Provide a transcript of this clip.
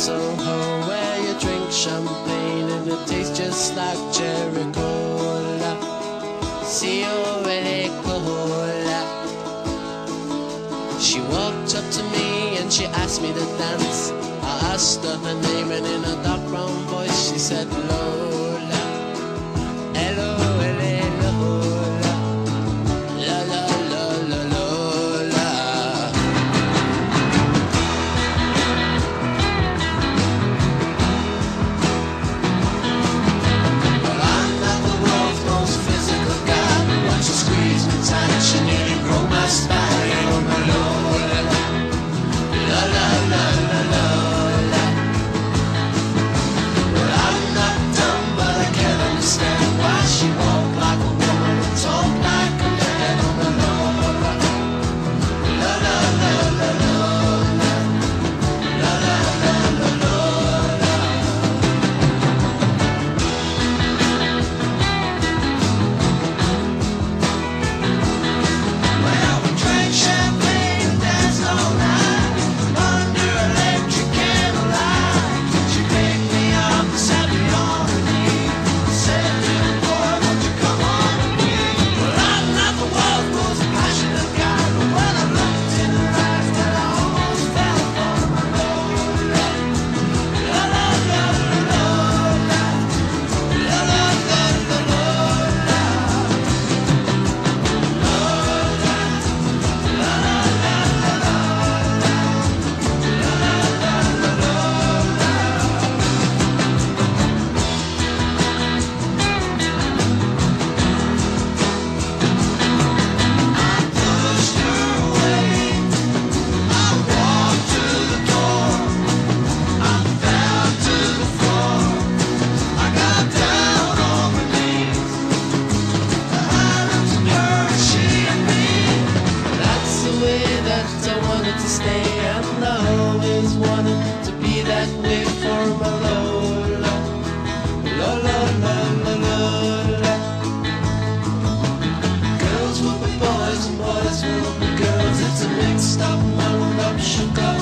Soho where you drink champagne and it tastes just like cherry cola. See you cola. She walked up to me and she asked me to dance. I asked her her name and in a dark brown voice she said, Lola. wanted to stay and I always wanted to be that way for my Lola. Lola, Lola, Lola. Girls will be boys and boys will be girls. It's a mixed up, muddled up, shook up.